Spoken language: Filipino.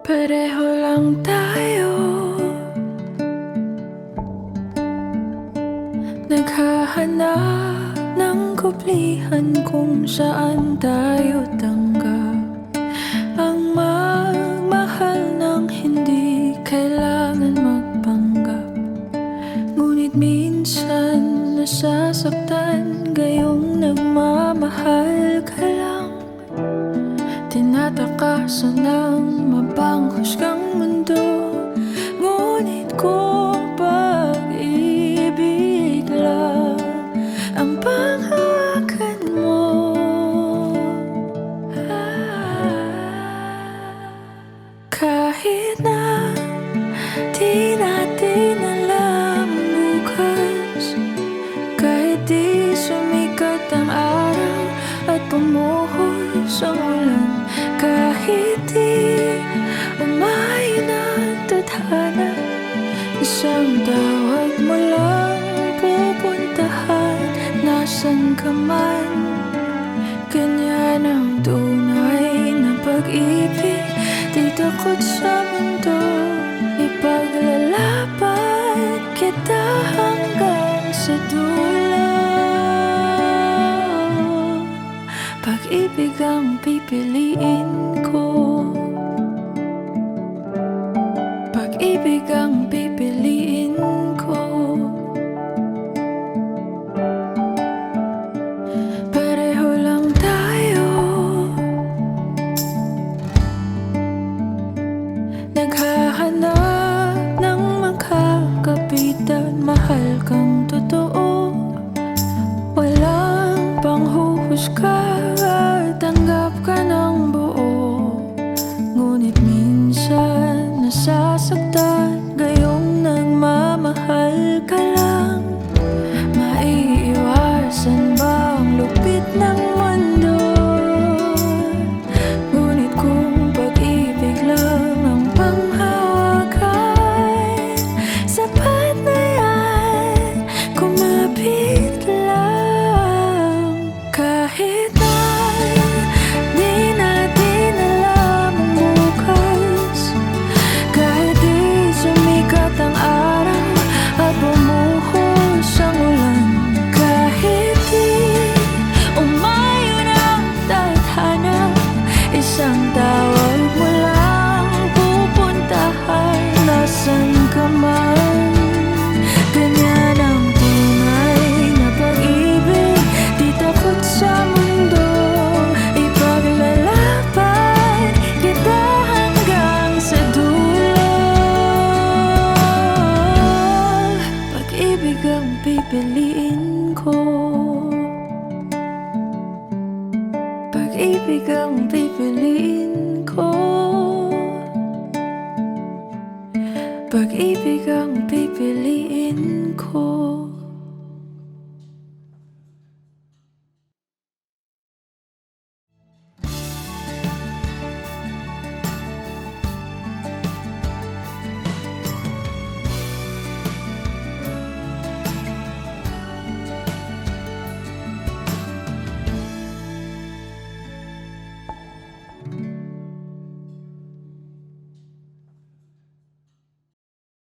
Pareho lang tayo. Naghahanap ng kuplihan kung saan tayo tanggap. Ang magmahal ng hindi kailangan magpanggap. Ngunit minsan nasasaktan Gayong nagmamahal ka lang Tinatakasan ng mapanghusgang mundo Kahit di umayon ang tadhana Isang tawag mo lang pupuntahan. Nasaan ka man? Ganyan ang tunay na pag-ibig. Di takot sa mundo Ipaglalaban kita hanggang sa dulo. Pag-ibig ang pipiliin Pag-ibig ang pipiliin ko. Pag-ibig ang pipiliin ko